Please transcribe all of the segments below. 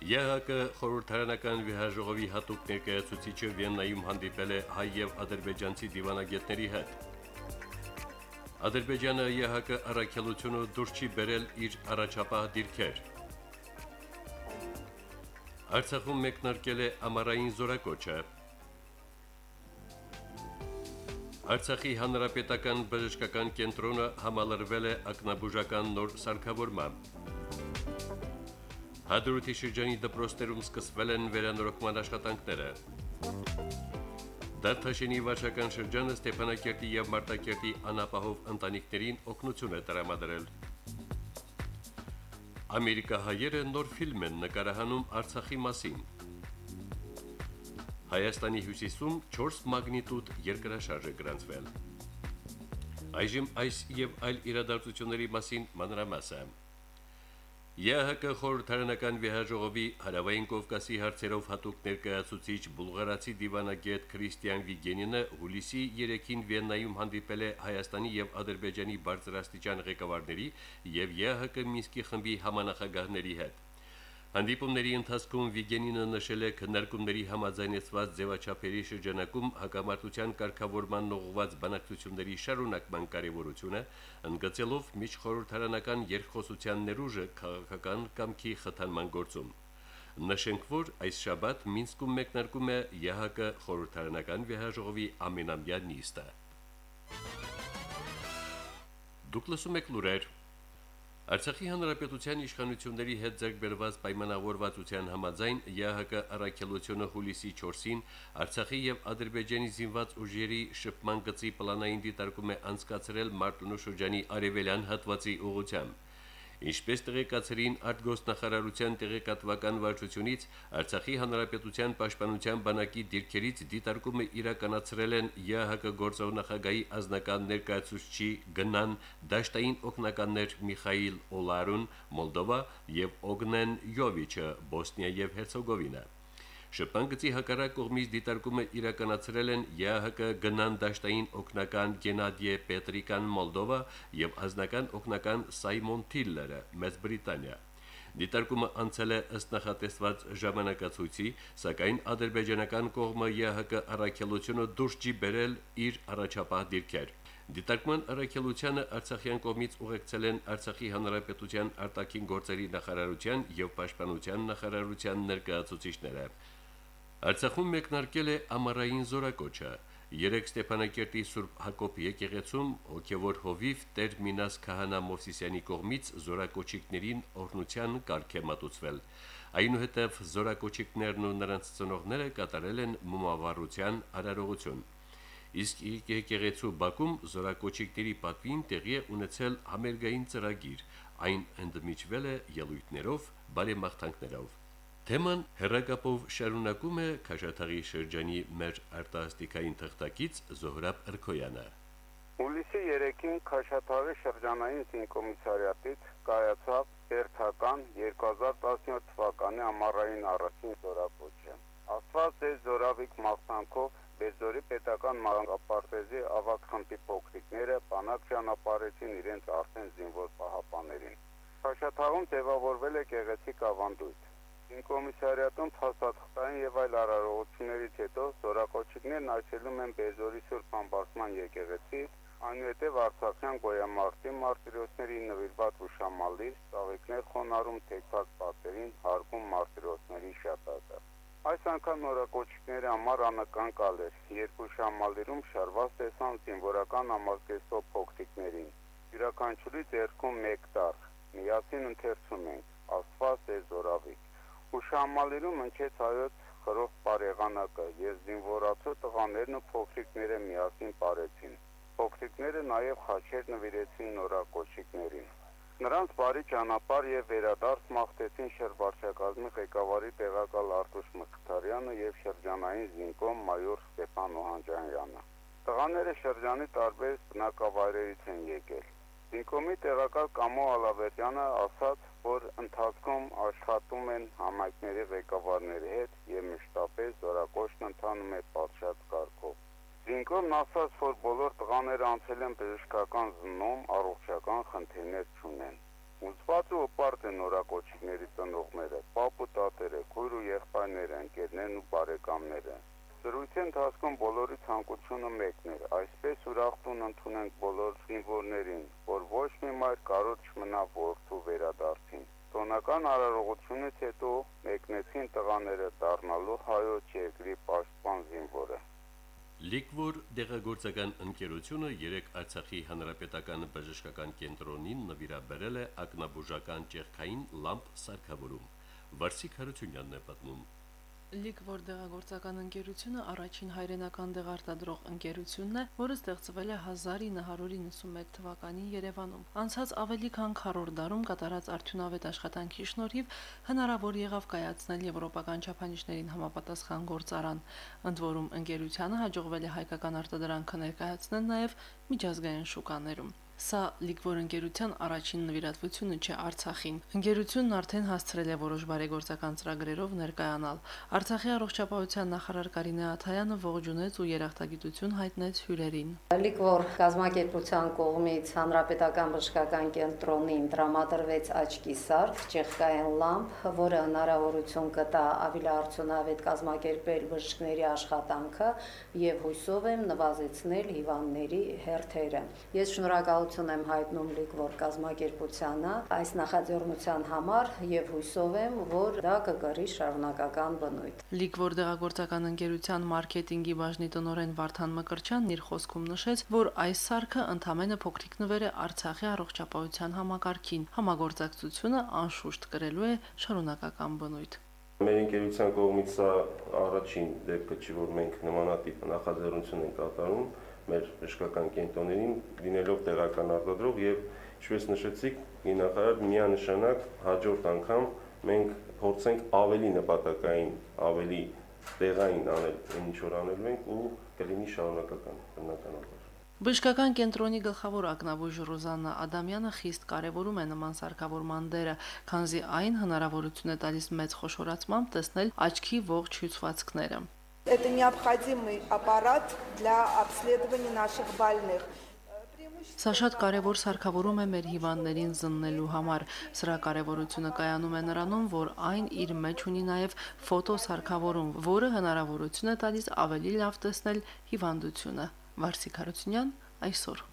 ԵՀԿ խորհրդարանական վիայժողովի հատուկ ներկայացուցիչը Վիեննայում հանդիպել է հայ եւ ադրբեջանցի դիվանագետների հետ։ Ադրբեջանը ԵՀԿ առաքելությունը դուրս չի բերել իր առաջապահ դիրքեր։ Արցախում մեկնարկել է ամառային զորակոչը։ Արցախի հանրապետական բժշկական կենտրոնը համալրվել է ակնաբուժական նոր սարքավորմամբ։ Հադրութի շրջանի դպրոցներում սկսվել են վերանորոգման աշխատանքները։ Դարթաշենի վարչական շրջանը Ստեփանակերտի եւ Մարտակերտի անապահով ընտանիքներին օգնություն է տրամադրել։ Ամերիկահայերը նոր ֆիլմ են նկարահանում Արցախի մասին։ Հայաստանի հյուսիսում 4 մագնիտուդ երկրաշարժ է գրանցվել։ Այժմ այս եւ այլ իրադարձությունների մասին մանրամասը։ ԵՀԿ խորհրդարանական վիայժողովի հարավային Կովկասի հարցերով հատուկ ներկայացուցիչ բուլղարացի դիվանագետ Քրիստիան Վիգենինը հուլիսի 3-ին Վիեննայում հանդիպել է Հայաստանի եւ Ադրբեջանի բարձրաստիճան ղեկավարների եւ ԵՀԿ Մինսկի խմբի համանախագահների հետ։ Հանդիպումների ընթացքում Վիգենինը նշել է քննարկումների համաձայնեցված ձևաչափերի շրջանակում հակամարտության կարգավորման ուղղված բանակցությունների շարունակման կարևորությունը, ընդգծելով միջխորհրդարանական երկխոսության ներուժը քաղաքական կամքի խթանման գործում։ Նշենք, որ այս շաբաթ Մինսկում մեկնարկում է ԵՀԿ խորհրդարանական վեհաժողովի ամենամյա նիստը։ Դուք լսում եք լուրեր Արցախի հանրապետության իշխանությունների հետ ձեռքբերված պայմանավորվածության համաձայն ԵՀԿ առաքելությունը հուլիսի 4-ին Արցախի եւ Ադրբեջանի զինված ուժերի շփման գծի պլանային դիտարկում է անցկացրել Մարտունու շրջանի արևելյան հատվածի ուղությամբ։ Ինչպես տեղեկացրին արտգոսնախարարության տեղեկատվական վարչությունից, Արցախի հանրապետության պաշտպանության բանակի դիրքերից դիտարկումը իրականացրել են ՀՀԿ գործող նախագահի ազնական ներկայացուցչի գնան դաշտային օկնականներ Միխայիլ Օլարուն Մոլդովա եւ Օգնեն Յովիչը Բոսնիա եւ Հերցեգովինա։ Շփանգծի հակառակ կողմից դիտարկումը իրականացրել են ԵԱՀԿ գնան դաշտային օկնական Գենադիե Պետրիկան Մոլդովա եւ ազնական օկնական Սայմոն Թիլլերը Մեծ Բրիտանիա։ Դիտարկումը անցել է ըստ նախատեսված ժամանակացույցի, սակայն ադրբեջանական կողմը ԵԱՀԿ առաքելությունը դուրս չի բերել իր առաջապահ դիրքեր։ Դիտարկման առաքելությանը Արցախյան կողմից ուղեկցել են Արցախի հանրապետության արտաքին գործերի նախարարության եւ պաշտպանության նախարարության ներկայացուցիչները։ Արցախում մեկնարկել է ամառային զորակոչը։ Երեք Ստեփանակերտի Սուրբ Հակոբ եկեղեցում հոգևոր հովիվ Տեր Մինաս Քահանա Մովսիսյանի կողմից զորակոչիկներին օրնության կարգ է մատուցվել։ Այնուհետև զորակոչիկներն ու նրանց ծնողները կատարել են մոմավառության արարողություն։ Իսկ եկեղեցու Բաքում զորակոչիկների պատվին տեղի է ունեցել համերգային ծրագիր։ Այն ընդմիջվել է ելույթներով, բարեմաղթանքներով։ Թեման հերակապով շարունակում է Քաշաթաղի շրջանի մեր արտասթիկային թղթակից Զոհրաբ Էրքոյանը։ Հուլիսի 3-ին Քաշաթաղի շրջանային զինկոմիսարիատից կայացավ երթական 2017 թվականի ամառային առաջին զորակոչը։ Աստված ձեզ զորավիկ մաղթանքով Բեզորի պետական մանկապարտեզի ավակ խմբի փոքրիկները բանակ ճանապարհեցին իրենց արդեն զինվոր պահապաներին։ Քաշաթաղում ձևավորվել է գեղեցիկ ավանդույթ Ինկոմիսարիատում փաստաթղթային եւ այլ արարողություններից հետո զորակոչիկներն այցելում են Բեզորի Սուրբ Ամբարձման եկեղեցի, այնուհետև Արցախյան գոյամարտի մարտիրոսների նվիրված ուշամալիր, ծաղիկներ խոնարհում թեքված պատերին հարգում մարտիրոսների շատակը։ Այս անգամ նորակոչիկների համար անակնկալ էր երկու շամալիրում շարված տեսան զինվորական ամազգեստով փոքրիկներին։ Յուրաքանչյուրի ձեռքում 1 տար։ Միասին ընթերցում ենք. Աստված է զորավիկ Հուշամալերում ընկեց հայոց խրող բարեղանակը եւ զինվորացու տղաներն ու փոքրիկները միասին ապարեցին։ Փոքրիկները նաեւ խաչեր նվիրեցին նորակոչիկներին։ Նրանց բարի ճանապարհ եւ վերադարձ մաղթեցին շրջվարչակազմի ղեկավարի տեղակալ Արտուշ Մխիթարյանը եւ շրջանային զինկոմ մայոր Ստեփան Օհանջանյանը։ Տղաները շրջանի տարբեր բնակավայրերից են եկել։ Զինկոմի տեղակալ Կամո Ալավերյանը ասաց, որ ընթացքում աշխատում են համայնքների ղեկավարների հետ եւ մշտապես զորակոչն ընթանում է պատշաճ կարգով։ Զինկոմն ասաց, որ բոլոր տղաները անցել են բժշկական զննում, առողջական խնդիրներ չունեն։ Ուզված ու պարտ են նորակոչիկների ծնողները, պապ ու տատերը, քույր ու եղբայրները, ընկերներն ու բարեկամները։ Զրույցի ընթացքում բոլորի ցանկությունը մեկն էր, այսպես ուրախ տուն ընդունենք բոլոր զինվորներին, որ ոչ մի մայր կարող չմնա որդու վերադարձին։ Տոնական արարողությունից հետո մեկնեցին տղաները դառնալու հայոց երկրի պաշտպան զինվորը։ Լիկվոր դեղագործական ընկերությունը երեք Արցախի հանրապետական բժշկական կենտրոնին նվիրաբերել է ակնաբուժական ճեղքային լամպ սարքավորում։ Վարսիկ Հարությունյանն է պատմում. Լիկվոր դեղագործական ընկերությունը առաջին հայրենական դեղարտադրող ընկերությունն է, որը ստեղծվել է 1991 թվականին Երևանում։ Անցած ավելի քան 100 դարում կատարած արդյունավետ աշխատանքի շնորհիվ հնարավոր եղավ կայացնել եվրոպական չափանիշներին համապատասխան գործարան։ Ընդ որում ընկերությանը հաջողվել է հայկական արտադրանքը ներկայացնել նաև միջազգային շուկաներում։ Սա Լիկվոր ընկերության առաջին նվիրատվությունը չէ Արցախին։ Ընկերությունն արդեն հասցրել է որոշ բարեգործական ծրագրերով ներկայանալ։ Արցախի առողջապահության նախարար Կարինե Աթայանը ողջունեց ու երախտագիտություն հայտնեց հյուրերին։ Լիկվոր գազམ་ակերպության կողմից հանրապետական բժշկական կենտրոնին տրամադրվեց աչքի սարք, ճեղքային լամպ, որը հնարավորություն կտա ավելի արդյունավետ կազմակերպել բժիշկների աշխատանքը եւ հույսով եմ նվազեցնել հիվանդների հերթերը։ Ես շնորհակալ շնորհակալություն եմ հայտնում Լիկվոր կազմակերպությանը այս նախաձեռնության համար եւ հույսով եմ, որ դա կկրի շարունակական բնույթ։ Լիկվոր դեղագործական ընկերության մարքեթինգի բաժնի տնօրեն Վարդան Մկրչյանն իր խոսքում նշեց, որ այս սարքը ընդամենը փոքրիկ նվեր է Արցախի առողջապահության համակարգին։ Համագործակցությունը անշուշտ կրելու է շարունակական բնույթ։ Մեր ընկերության կողմից սա առաջին դեպքը չի, որ մենք նմանատիպ նախաձեռնություն ենք կատարում մեր բժշկական կենտրոններին լինելով տեղական արտադրող եւ ինչպես նշեցիք, նախարար միանշանակ հաջորդ անգամ մենք փորձենք ավելի նպատակային, ավելի տեղային անել, ինչ որ անելու ենք ու կլինի շարունակական բնականաբար։ Բժշկական կենտրոնի գլխավոր ակնաբույժ Ռոզաննա Ադամյանը խիստ կարևորում է նման սարքավորման դերը, քանզի այն հնարավորություն է տալիս մեծ խոշորացմամբ տեսնել աչքի ողջ հյուսվածքները։ Это необходимый аппарат для обследования наших больных. Սա շատ կարևոր սարքավորում է մեր հիվանդներին զննելու համար։ Սրա կարևորությունը կայանում է նրանում, որ այն իր մեջ ունի նաև ֆոտոսարքավորում, որը հնարավորություն է տալիս ավելի լավ տեսնել հիվանդությունը։ Վարսիկ Հարությունյան այսօր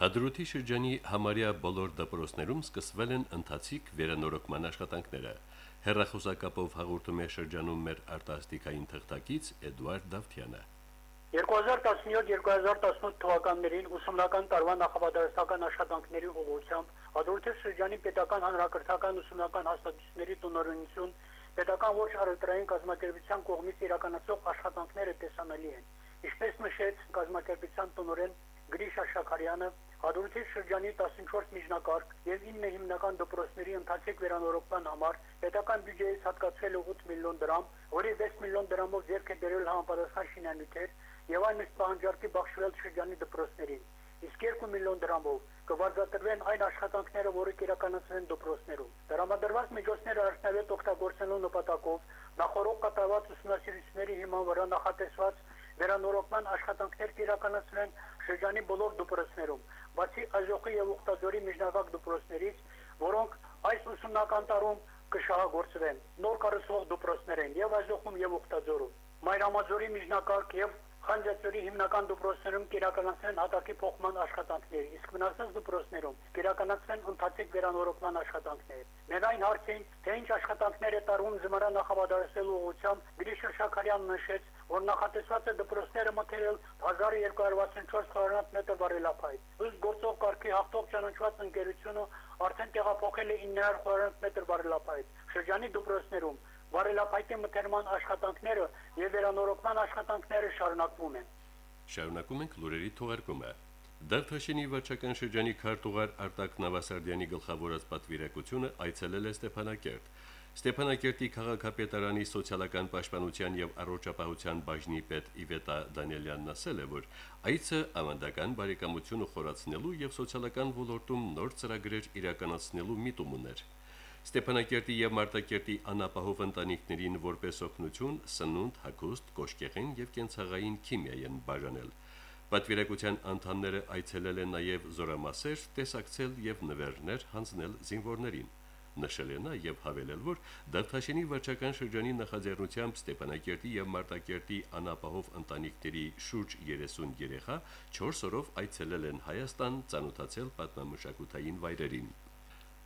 Հադրութի շրջանի համարյա բոլոր դպրոցներում սկսվել են ընթացիկ վերանորոգման աշխատանքները։ Հերրախոսակապով հաղորդում է շրջանում մեր արտասթիկային թղթակից Էդուարդ Դավթյանը։ 2017-2018 թվականներին ուսումնական տարվա նախապատրաստական աշխատանքների ուղղությամբ Հադրութի շրջանի պետական հանրակրթական ուսումնական հաստատությունների տնօրինություն պետական ոչ առևտրային կազմակերպության կողմից իրականացող աշխատանքները տեսանելի են։ Ինչպես նշեց կազմակերպության տնօրեն Գրիշա Շաքարյանը, Հադրութի շրջանի 14 միջնակարգ եւ 9 հիմնական դպրոցների ընթացիկ վերանորոգման համար պետական բյուջեից հատկացվել է 8 միլիոն դրամ, որի 6 միլիոն դրամով ձեռք է բերել համապատասխան շինանյութեր եւ այն ըստ պահանջարկի բաշխվել շրջանի դպրոցներին։ Իսկ 2 միլիոն դրամով կվարձատրվեն այն աշխատանքները, որը կիրականացվեն դպրոցներում։ Դրամադրված միջոցները արդյունավետ օգտագործելու նպատակով նախորդ կատարված ուսումնասիրությունների հիման վրա նախատեսված վերանորոգման աշխատանքներ կիրականացվեն շրջանի բոլոր դպրոցներում, բացի Աժոխի եւ Ուխտաձորի միջնակայք դպրոցներից, որոնք այս ուսումնական տարում կշահագործվեն։ Նոր կառուցվող դպրոցներ են եւ Աժոխում եւ Ուխտաձորում։ Մայրամաձորի միջնակայք եւ Խանջաձորի հիմնական դպրոցներում կիրականացնեն հատակի փոխման աշխատանքներ, իսկ մնացած դպրոցներում կիրականացնեն ընդհանրիկ վերանորոգման աշխատանքներ։ Ներայն հարցին, թե ինչ աշխատանքներ է տարվում զմարանախավարարելու ուղղությամբ, Գրիշ Շաքարյանն նշեց, որ նախատեսված է դպրոցները մթերել 1264 քառորդ մետր վարելափայտ։ Ըստ գործող կարգի հաղթող ճանաչված ընկերությունը արդեն տեղափոխել է 900 քառորդ մետր վարելափայտ։ Շրջանի դպրոցներում վարելափայտի մթերման աշխատանքները եւ վերանորոգման աշխատանքները շարունակվում են։ Շարունակում ենք լուրերի թողարկումը։ Դարթաշենի վարչական շրջանի քարտուղար Արտակ Նավասարդյանի գլխավորած պատվիրակությունը այցելել է Ստեփանակերտ։ Ստեփանակերտի քաղաքապետարանի սոցիալական պաշտպանության եւ առողջապահության բաժնի պետ Իվետա Դանիելյանն ասել է, որ այցը ավանդական բարեկամությունը խորացնելու եւ սոցիալական ոլորտում նոր ծրագրեր իրականացնելու միտում ուներ։ Ստեփանակերտի եւ Մարտակերտի անապահով ընտանիքներին որպես օգնություն սնունդ, հագուստ, կոշկեղեն եւ կենցաղային քիմիա են բաժանել։ Պատվիրակության անդամները այցելել են նաև զորամասեր, տեսակցել եւ նվերներ հանձնել զինվորներին Նշել է նա եւ հավելել, որ Դավթաշենի վարչական շրջանի նախաձեռնությամբ Ստեփանակերտի եւ Մարտակերտի անապահով ընտանիքների շուրջ 30 երեխա 4 օրով այցելել են Հայաստան, ծանոթացել պատմամշակութային վայրերին։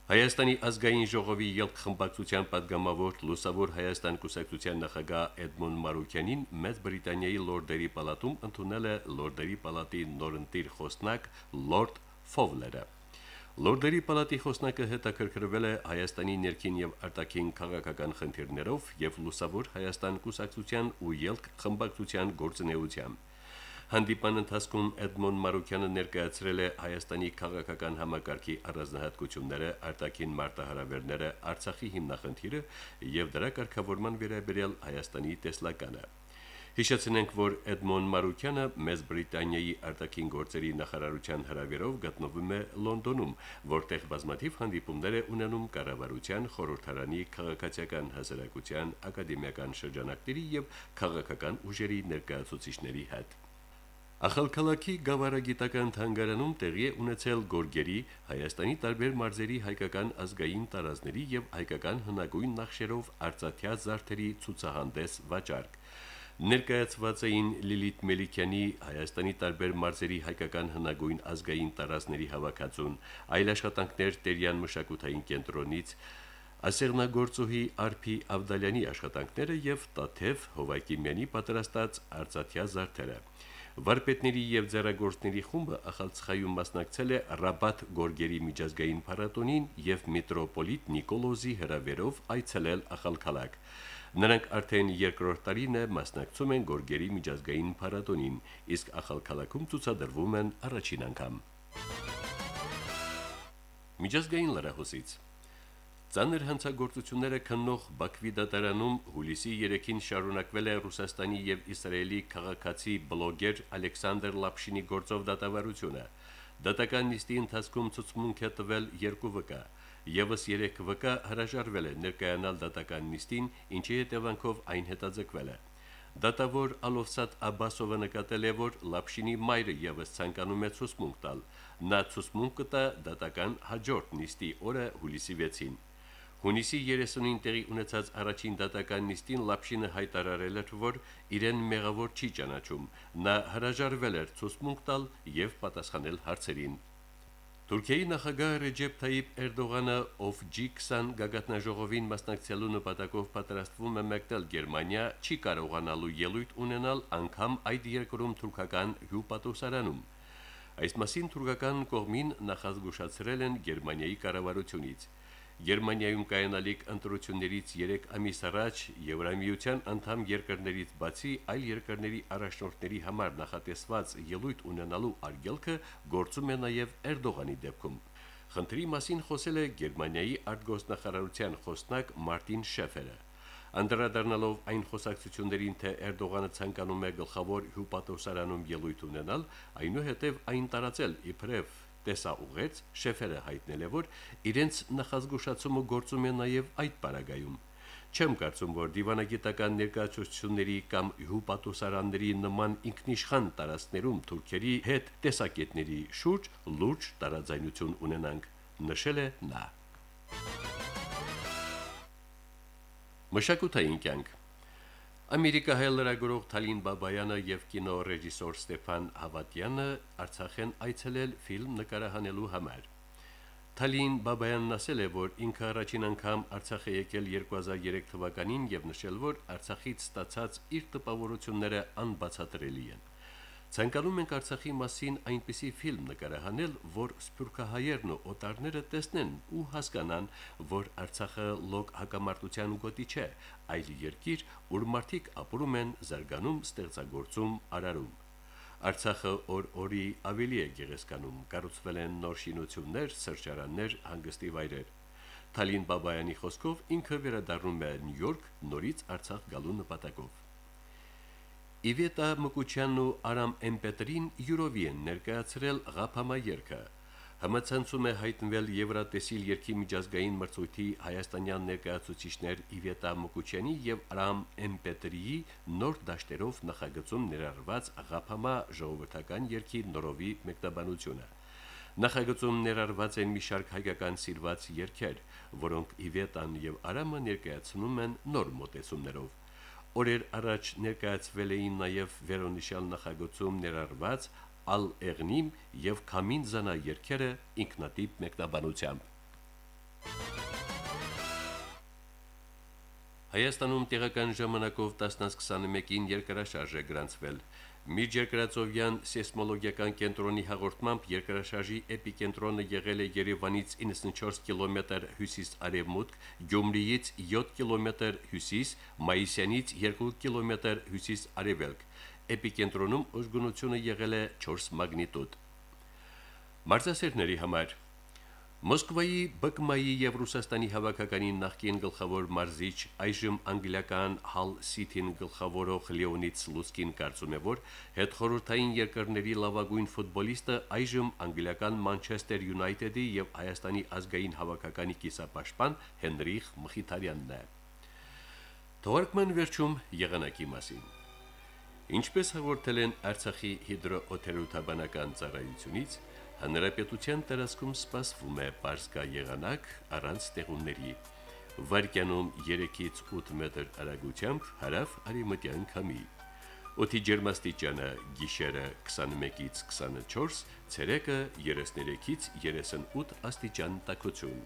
Հայաստանի ազգային ժողովի ելքխմբակցության падգամավոր Լուսավոր Հայաստան կուսակցության նախագահ Էդմոն Մարուկյանին Մեծ Բրիտանիայի Լորդերի պալատում ընդունել է Լորդերի պալատի նորընտիր խոսնակ Լորդ Ֆովլերը։ Լորդերի պալատի խոսնակը հետաքրքրվել է Հայաստանի ներքին եւ արտաքին քաղաքական խնդիրներով եւ լուսավոր Հայաստան կուսակցության ու ելք խմբակցության գործունեությամբ։ Հանդիպան ընթացքում Էդմոն Մարուկյանը ներկայացրել է Հայաստանի քաղաքական համակարգի առանձնահատկությունները, արտաքին մարտահրավերները, Արցախի հիմնախնդիրը եւ դրա կարգավորման վերաբերյալ Հայաստանի տեսլականը։ Հիշեցնենք, որ Էդմոն Մարուկյանը Մեծ Բրիտանիայի արտաքին գործերի նախարարության հրավերով գտնվում է Լոնդոնում, որտեղ բազմաթիվ հանդիպումներ է ունենում կառավարության, խորհրդարանի, քաղաքացիական հասարակության, ակադեմիական շրջանակների եւ քաղաքական ուժերի ներկայացուցիչների հետ։ Ախալքալակի գավառագիտական թանգարանում տեղի է ունեցել Գորգերի Հայաստանի տարբեր մարզերի հայկական ազգային տարազների եւ հայկական հնագույն նախշերով արծաթյա զարդերի ցուցահանդես վաճառք։ Ներկայացված էին Լիլիթ Մելիքյանի Հայաստանի տարբեր մարզերի հայկական հնագույն ազգային տարածքների հավաքածուն, այլ աշխատանքներ Տերյան մշակութային կենտրոնից, Ասեղնագործուհի Արփի Ավդալյանի աշխատանքները եւ Տաթև Հովակիմյանի պատրաստած արծաթյա զարդերը։ Վարպետների եւ ձեռագործների խումբը Ախալցխայում մասնակցել է Ռաբատ Գորգերի միջազգային փառատոնին եւ մետրոպոլիտ Նիկոլոզի հրավերով այցելել Ախալքալակ։ Նրանք արդեն երկրորդ տարին է մասնակցում են Գորգերի միջազգային փառատոնին, իսկ Ախալքալաքում ցուցադրվում են առաջին անգամ։ Միջազգային լրահոսից Ցաներ հանցագործությունները քննող Բաքվի դատարանում հուլիսի 3-ին շարունակվել է Ռուսաստանի եւ Իսրայելի քաղաքացի բլոգեր Ալեքսանդր Լապշինի գործով դատավարությունը։ Դատական նիստի ընթացքում ցուցմունք է տվել երկու վկա։ Եվս 3 վկա հրաժարվել է ներկայանալ դատական նիստին, ինչի հետևանքով այն հետաձգվել է։ Դատավոր Ալովսատ Աբասովը նկատել է, որ Լապշինի մայրը եւս ցանկանում է ցուսմունք տալ։ Նա ցուսմունք կտա դատական հաջորդ նիստի օրը հուլիսի 6-ին։ Հունիսի 30-ին տեղի ունեցած առաջին դատական նիստին Լապշինը հայտարարել էր, որ իրեն մեղավոր չի ճանաչում։ Նա հրաժարվել էր ցուսմունք տալ եւ պատասխանել հարցերին։ Թուրքիայի նախագահ Ռեջեփ Թայիպ Էրդողանը, ով G20 գագաթնաժողովին մասնակցելու նպատակով պատրաստվում է մեկնել Գերմանիա, չի կարողանալու ելույթ ունենալ անգամ այդ երկրում թուրքական հյուպատոսարանում։ Այս մասին թուրքական կողմին նախազգուշացրել են Գերմանիայի կառավարությունից։ Գերմանիայում կայանալիք ընտրություններից 3 ամիս առաջ Եվրամիության անդամ երկրներից բացի այլ երկրների առաջնորդների համար նախատեսված ելույթ ունենալու արգելքը գործում է նաև Էրդողանի դեպքում։ Խնդրի մասին խոսել է Գերմանիայի արտգործնախարարության խոսնակ Մարտին Շեֆերը։ Անդրադառնալով այն խոսակցություններին, թե Էրդողանը ցանկանում է գլխավոր հյուպատոսարանում ելույթ ունենալ, այնուհետև այն տարածել իբրև տեսաուղեց շեֆերը հայտնել է, որ իրենց նախազգուշացումը գործում է նաև այդ պարագայում։ Չեմ կարծում, որ դիվանագիտական ներկայացությունների կամ հյուպատոսարանների նման ինքնիշխան տարածքներում թուրքերի հետ տեսակետների շուրջ լուրջ տարաձայնություն ունենանք, նշել է նա։ Մշակութային կյանք Ամերիկահայ լրագրող Թալին Բաբայանը եւ կինոռեժիսոր Ստեփան Հավատյանը Արցախ են այցելել ֆիլմ նկարահանելու համար։ Թալին Բաբայանն ասել է, որ ինքը առաջին անգամ Արցախ է եկել 2003 թվականին եւ նշել, որ Արցախից ստացած իր տպավորությունները անբացատրելի են։ Ցանկանում ենք Արցախի մասին այնպիսի ֆիլմ նկարահանել, որ սփյուռքահայերն ու օտարները տեսնեն ու հասկանան, որ Արցախը լոկ հակամարտության գոտի չէ, այլ երկիր, ուր մարդիկ ապրում են, զարգանում, ստեղծագործում, արարում։ Արցախը օր-օրի ավելի է գեղեցկանում, կառուցվել են նոր շինություններ, սրճարաններ, հանգստի վայրեր։ Թալին Բաբայանի խոսքով ինքը վերադառնում է Նյու Յորք նորից Արցախ գալու նպատակով։ Իվետա Մկուչյանն ու Արամ Էմպետրին յուրովի են ներկայացրել Ղափամա երգը։ Համացանցում է հայտնվել Եվրատեսիլ երկի միջազգային մրցույթի հայաստանյան ներկայացուցիչներ Իվետա Մկուչյանի եւ Արամ Էմպետրիի նոր դաշտերով նախագծում ներառված Ղափամա ժողովրդական երկի նորովի մեկնաբանությունը։ Նախագծում ներառված են մի շարք հայկական սիրված երգեր, որոնք Իվետան եւ Արամը ներկայացնում են նոր մոտեցումներով։ Օրեր առաջ ներկայացվել էին նաև վերոնիշալ նախագծում ներառված Ալ Էղնիմ եւ Քամին Զանա երգերը ինքնատիպ մեկնաբանությամբ։ Հայաստանում տեղական ժամանակով 10:21-ին երկրաշարժ է գրանցվել։ Միջերկրածովյան սեյսմոլոգիական կենտրոնի հաղորդմամբ երկրաշարժի էպիկենտրոնը եղել է Երևանից 94 կիլոմետր հյուսիս-արևմուտք, Գյումրիից 7 կիլոմետր հյուսիս, Մայիսյանից 2 կիլոմետր հյուսիս-արևելք էպիկենտրոնում ուժգնությունը եղել է 4 մագնիտուդ։ Մարզասերների համար Մոսկվայի ԲԿՄ-ի եւ Ռուսաստանի հավաքականի նախկին գլխավոր մարզիչ այժմ անգլիական Hull City-ին գլխավորող Լեոնիդ Սլուսկին կարծում է, որ հետխորհրդային երկրների լավագույն ֆուտբոլիստը այժմ անգլիական Manchester United-ի եւ Հայաստանի ազգային հավաքականի կիսապաշտպան Հենրիխ Մխիթարյանն է։ Թողարկման վերջում եղանակի մասին։ Ինչպես հաղորդել են Արցախի հիդրոօթերոթաբանական ծառայությունից, հանրապետության տարածքում սպասվում է բարձկա եղանակ առանց ստեղումների։ Վարկյանում 3-ից 8 մետր արագությամբ հարավ արևմտյան քամի։ Օդի ջերմաստիճանը՝ գիշերը 21-ից 24, ցերեկը 33-ից 38 աստիճան տաքություն։